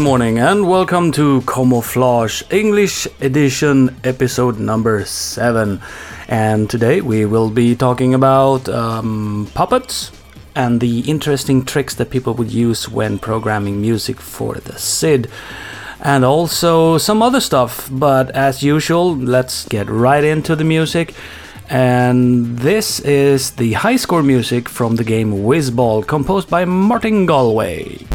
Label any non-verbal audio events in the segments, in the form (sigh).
Good morning and welcome to Commoflage English Edition, episode number 7. And today we will be talking about um, puppets and the interesting tricks that people would use when programming music for the SID. And also some other stuff, but as usual, let's get right into the music. And this is the high score music from the game Wizball, composed by Martin Galway.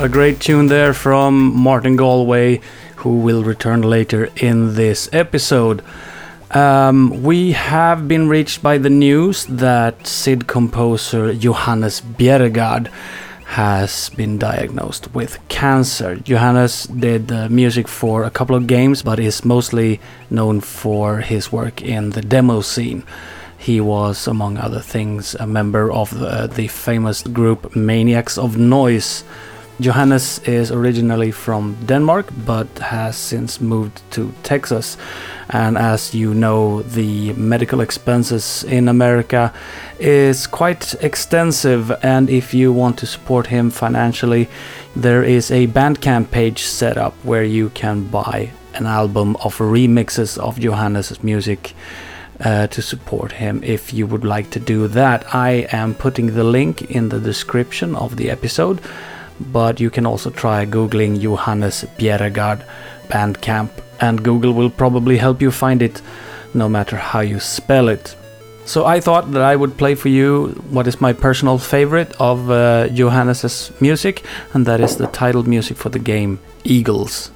A great tune there from Martin Galway, who will return later in this episode. Um, we have been reached by the news that SID composer Johannes Bjerregaard has been diagnosed with cancer. Johannes did music for a couple of games, but is mostly known for his work in the demo scene. He was, among other things, a member of the, the famous group Maniacs of Noise Johannes is originally from Denmark but has since moved to Texas. And as you know, the medical expenses in America is quite extensive. And if you want to support him financially, there is a Bandcamp page set up where you can buy an album of remixes of Johannes' music. Uh, to support him if you would like to do that. I am putting the link in the description of the episode but you can also try googling Johannes Bjerregaard Bandcamp, and Google will probably help you find it no matter how you spell it. So I thought that I would play for you what is my personal favorite of uh, Johannes's music, and that is the title music for the game Eagles.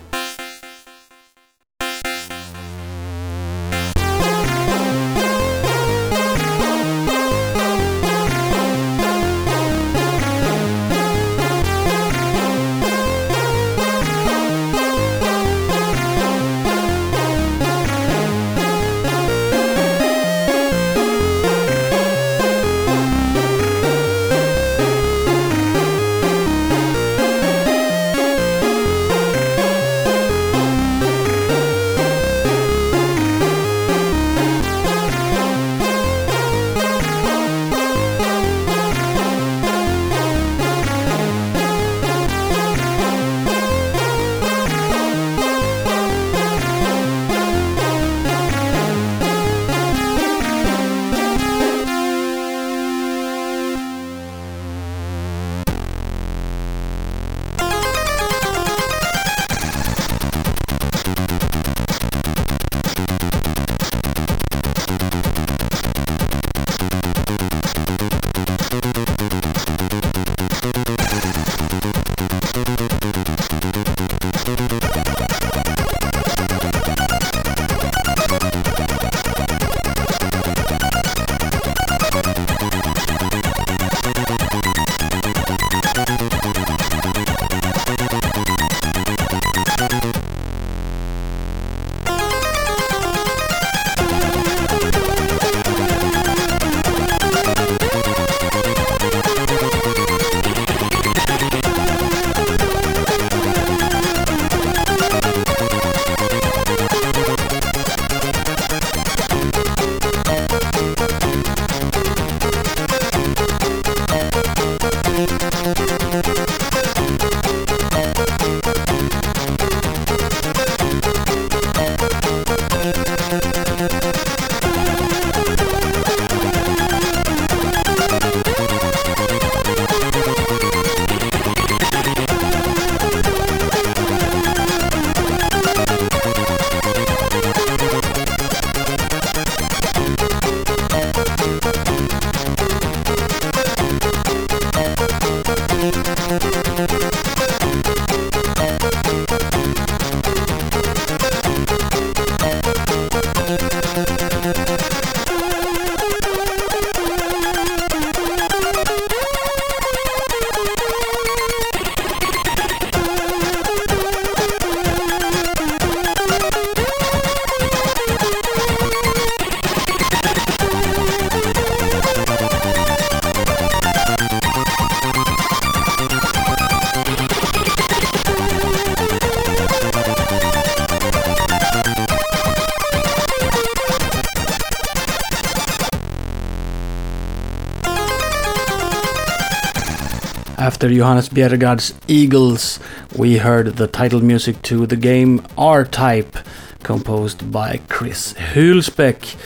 After Johannes Bjerregaard's Eagles, we heard the title music to the game R-Type, composed by Chris Hulsbeck.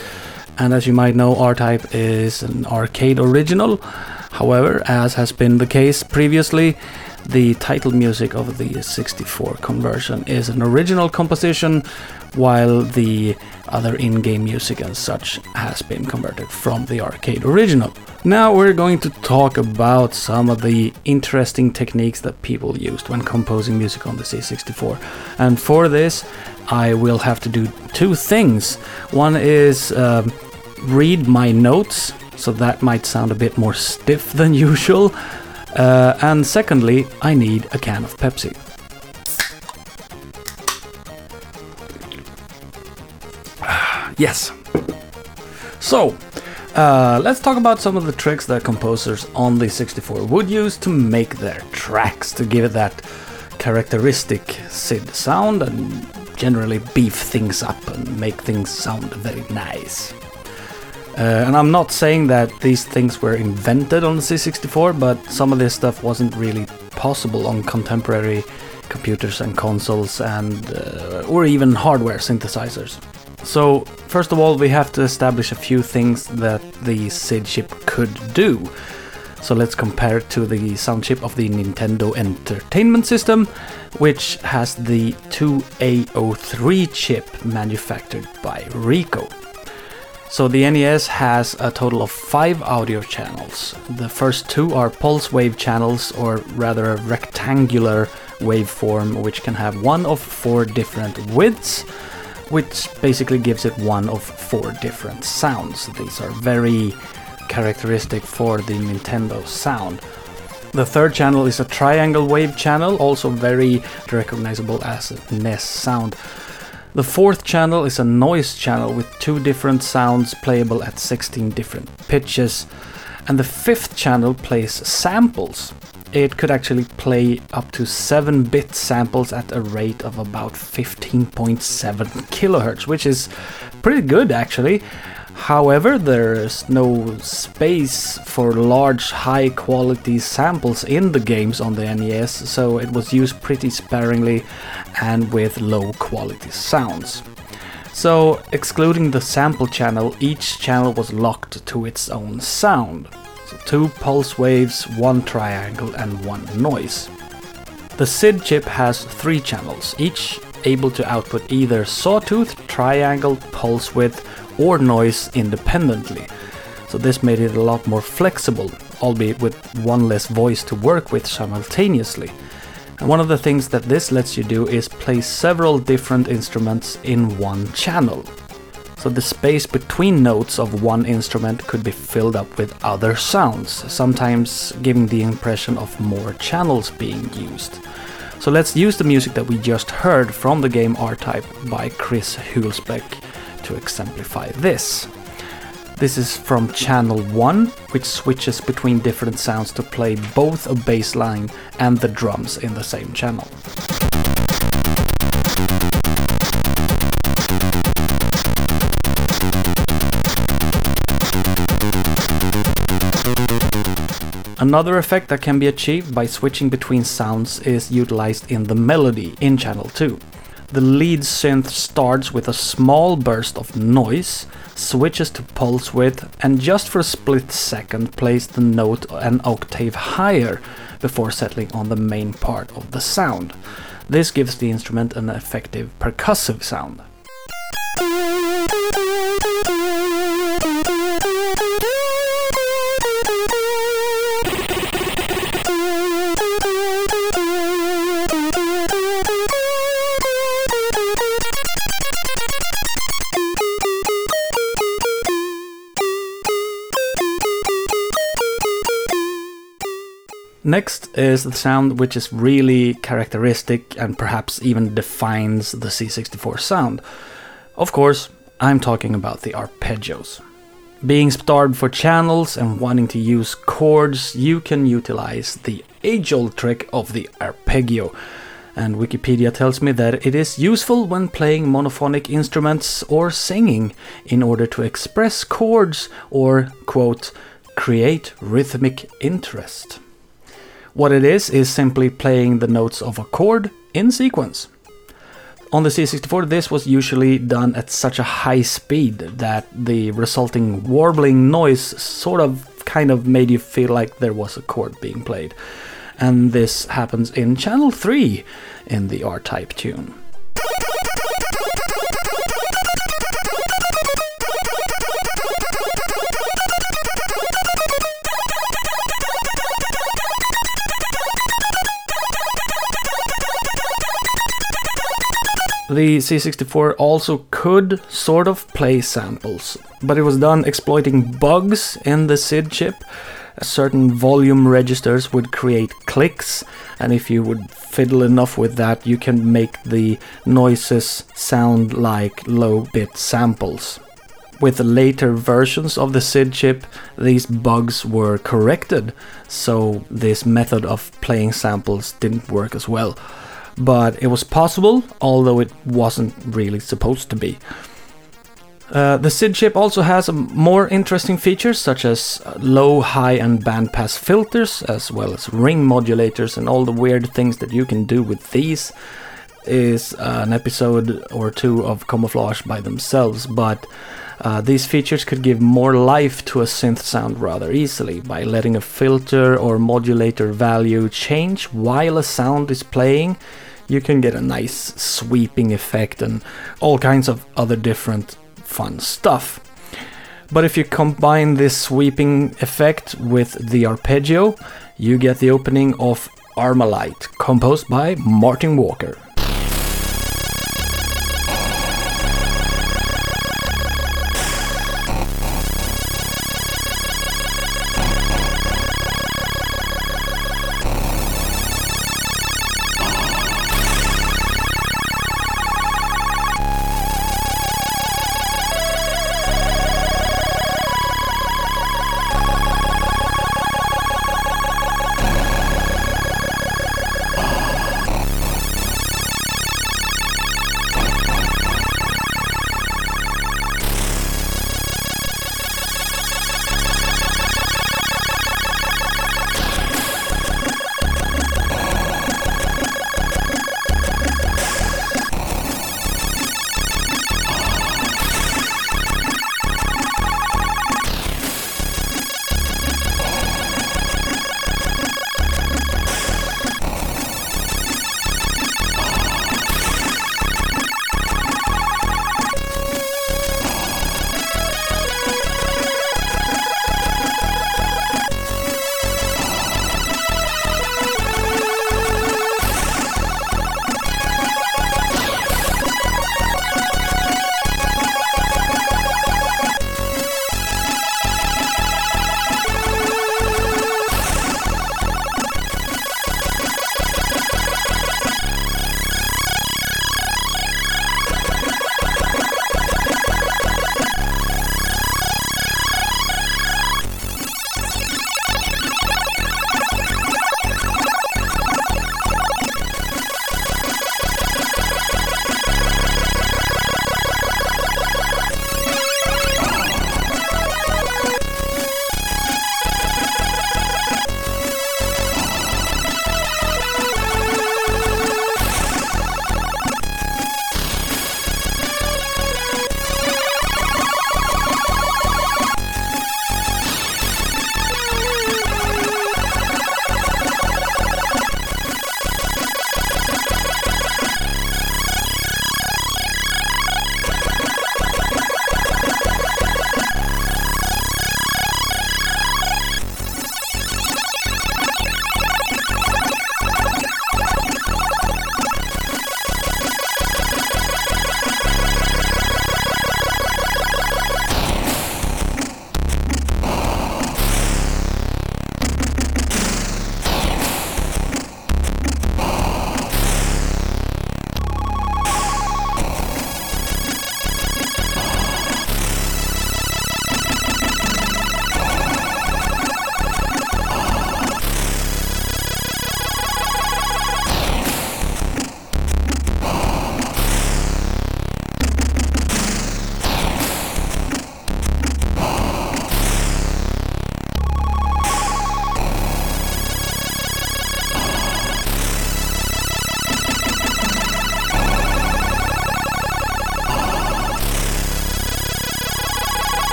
And as you might know, R-Type is an arcade original. However, as has been the case previously, the title music of the 64 conversion is an original composition, while the other in game music and such has been converted from the arcade original. Now we're going to talk about some of the interesting techniques that people used when composing music on the C64. And for this, I will have to do two things. One is um, read my notes, so that might sound a bit more stiff than (laughs) usual. Uh, and secondly, I need a can of Pepsi. Yes. So, uh, let's talk about some of the tricks that composers on the 64 would use to make their tracks, to give it that characteristic SID sound and generally beef things up and make things sound very nice. Uh, and I'm not saying that these things were invented on the C64, but some of this stuff wasn't really possible on contemporary computers and consoles and uh, or even hardware synthesizers. So, first of all, we have to establish a few things that the SID chip could do. So let's compare it to the sound chip of the Nintendo Entertainment System, which has the 2A03 chip manufactured by Ricoh. So the NES has a total of five audio channels. The first two are pulse wave channels, or rather a rectangular waveform, which can have one of four different widths, which basically gives it one of four different sounds. These are very characteristic for the Nintendo sound. The third channel is a triangle wave channel, also very recognizable as a NES sound. The fourth channel is a noise channel with two different sounds playable at 16 different pitches. And the fifth channel plays samples. It could actually play up to 7 bit samples at a rate of about 15.7 kilohertz, which is pretty good actually. However, there's no space for large, high quality samples in the games on the NES, so it was used pretty sparingly and with low quality sounds. So, excluding the sample channel, each channel was locked to its own sound. Two pulse waves, one triangle, and one noise. The SID chip has three channels, each able to output either sawtooth, triangle, pulse width, or noise independently. So this made it a lot more flexible, albeit with one less voice to work with simultaneously. And one of the things that this lets you do is play several different instruments in one channel. So the space between notes of one instrument could be filled up with other sounds, sometimes giving the impression of more channels being used. So let's use the music that we just heard from the game R-Type by Chris Hulsbeck to exemplify this. This is from channel 1, which switches between different sounds to play both a bass line and the drums in the same channel. Another effect that can be achieved by switching between sounds is utilized in the melody in channel 2. The lead synth starts with a small burst of noise, switches to pulse width, and just for a split second plays the note an octave higher before settling on the main part of the sound. This gives the instrument an effective percussive sound. Next is the sound which is really characteristic and perhaps even defines the C64 sound. Of course, I'm talking about the arpeggios. Being starved for channels and wanting to use chords, you can utilize the age old trick of the arpeggio. And Wikipedia tells me that it is useful when playing monophonic instruments or singing in order to express chords or, quote, create rhythmic interest. What it is is simply playing the notes of a chord in sequence. On the C64, this was usually done at such a high speed that the resulting warbling noise sort of kind of made you feel like there was a chord being played. And this happens in channel 3 in the R type tune. The C64 also could sort of play samples, but it was done exploiting bugs in the SID chip. Certain volume registers would create clicks, and if you would fiddle enough with that, you can make the noises sound like low bit samples. With the later versions of the SID chip, these bugs were corrected, so this method of playing samples didn't work as well but it was possible, although it wasn't really supposed to be. Uh, the SID chip also has more interesting features such as low, high, and bandpass filters, as well as ring modulators, and all the weird things that you can do with these. Is an episode or two of Commoflage by themselves, but uh, these features could give more life to a synth sound rather easily by letting a filter or modulator value change while a sound is playing you can get a nice sweeping effect and all kinds of other different fun stuff. But if you combine this sweeping effect with the arpeggio, you get the opening of Armalyte, composed by Martin Walker.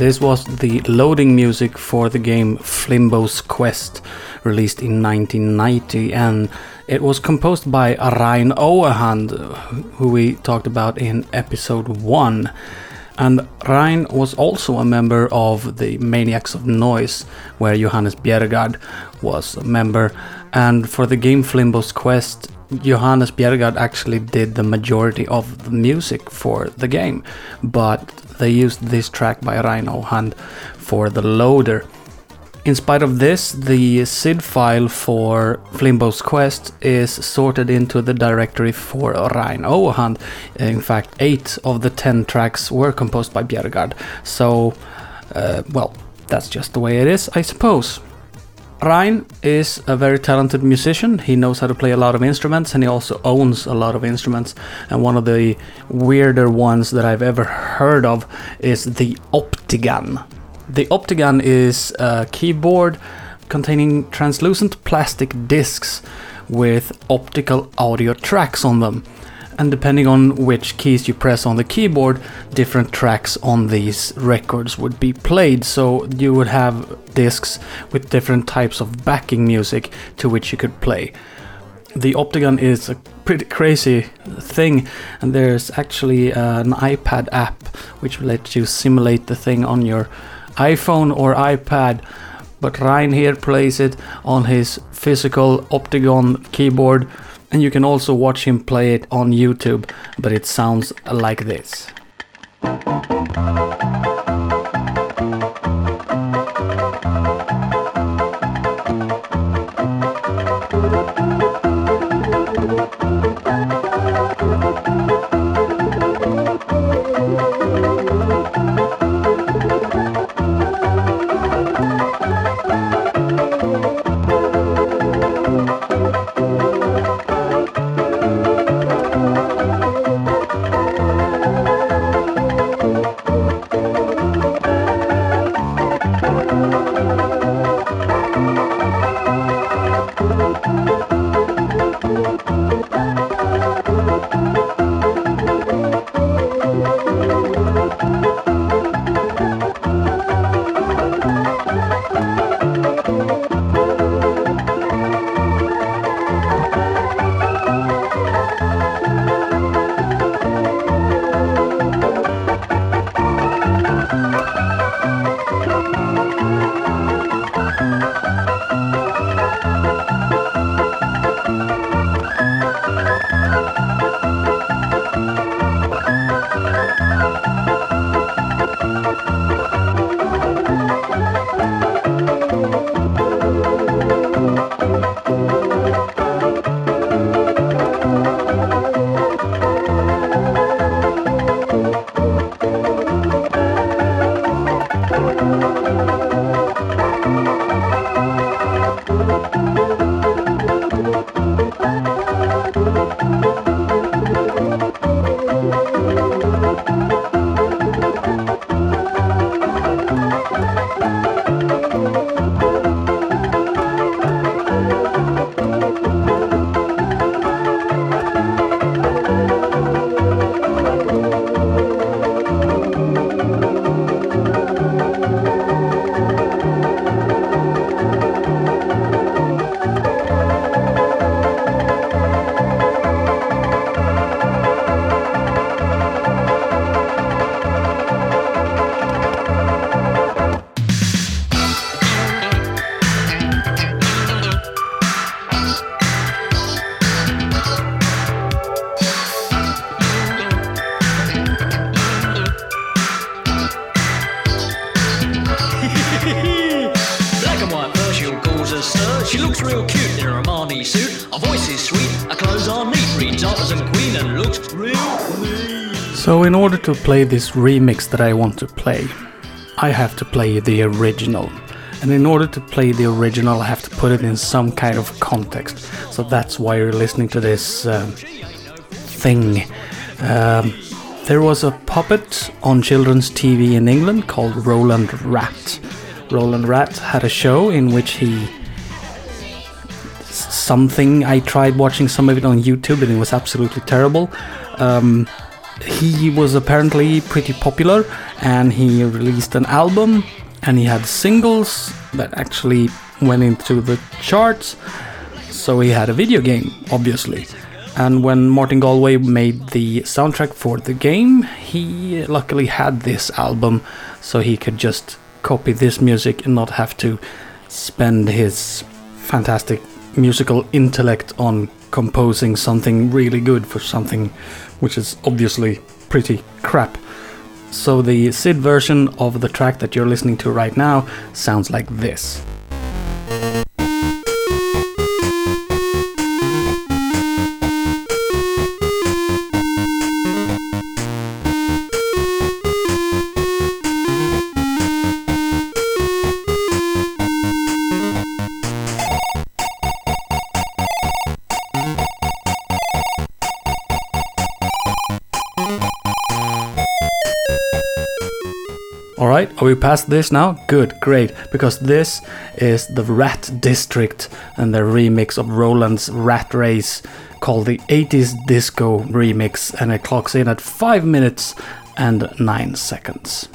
This was the loading music for the game Flimbo's Quest, released in 1990, and it was composed by Rein Ouwehand, who we talked about in episode 1. And Rein was also a member of the Maniacs of Noise, where Johannes Bjerregaard was a member. And for the game Flimbo's Quest, Johannes Bjerregaard actually did the majority of the music for the game, but they used this track by Rein Ouwehand for the loader. In spite of this, the SID file for Flimbo's Quest is sorted into the directory for Rein Ouwehand. In fact, 8 of the 10 tracks were composed by Bjerregaard. So, uh, well, that's just the way it is, I suppose. Rein is a very talented musician. He knows how to play a lot of instruments and he also owns a lot of instruments. And one of the weirder ones that I've ever heard of is the Optigan. The Optigan is a keyboard containing translucent plastic discs with optical audio tracks on them and depending on which keys you press on the keyboard, different tracks on these records would be played. So you would have discs with different types of backing music to which you could play. The Optigan is a pretty crazy thing, and there's actually uh, an iPad app which lets you simulate the thing on your iPhone or iPad. But Rein here plays it on his physical Optigan keyboard and you can also watch him play it on YouTube, but it sounds like this. Play this remix that I want to play, I have to play the original. And in order to play the original, I have to put it in some kind of context. So that's why you're listening to this uh, thing. Um, there was a puppet on children's TV in England called Roland Rat. Roland Rat had a show in which he something I tried watching some of it on YouTube and it was absolutely terrible. Um, he was apparently pretty popular and he released an album and he had singles that actually went into the charts. So he had a video game, obviously. And when Martin Galway made the soundtrack for the game, he luckily had this album so he could just copy this music and not have to spend his fantastic musical intellect on composing something really good for something which is obviously pretty crap. So the SID version of the track that you're listening to right now sounds like this. Are we past this now? Good, great, because this is the Rat District and their remix of Roland's Rat Race called the 80s Disco Remix, and it clocks in at 5 minutes and 9 seconds.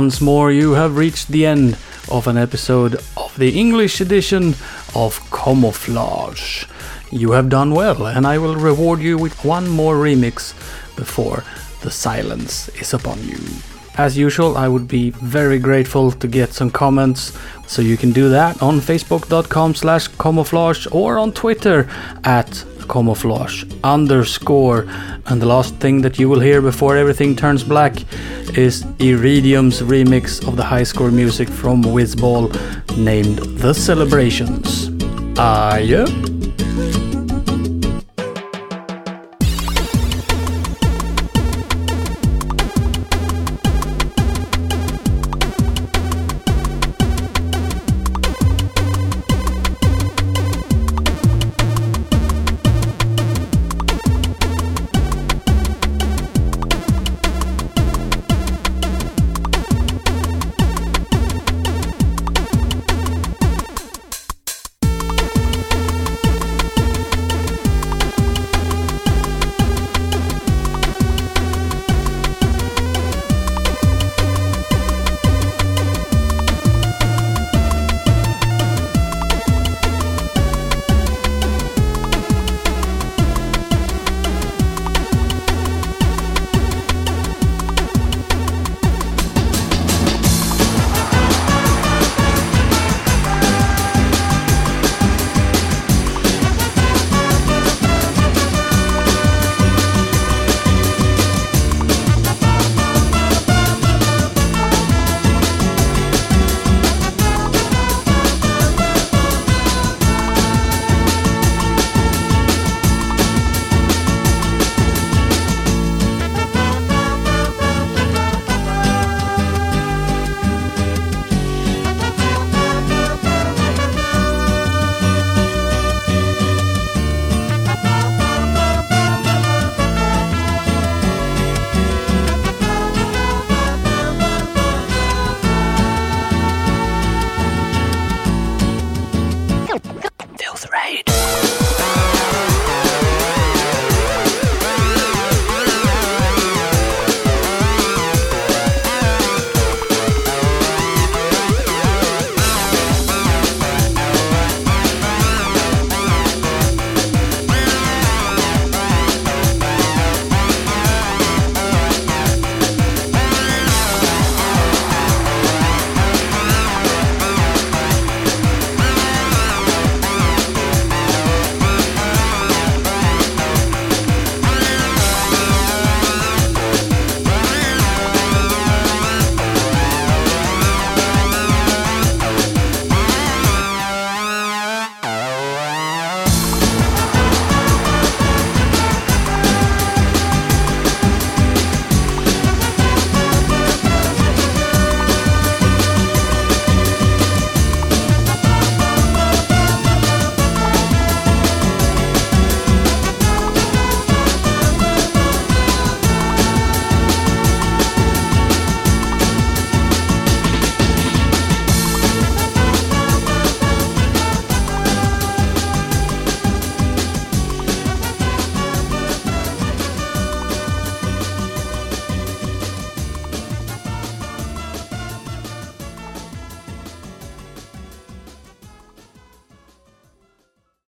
Once more, you have reached the end of an episode of the English edition of Commoflage. You have done well, and I will reward you with one more remix before the silence is upon you. As usual, I would be very grateful to get some comments, so you can do that on facebook.com slash commoflage or on Twitter at commoflage underscore. And the last thing that you will hear before everything turns black is Iridium's remix of the high score music from Wizball named The Celebrations. Ah, yeah?